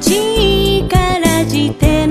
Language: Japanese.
力から自転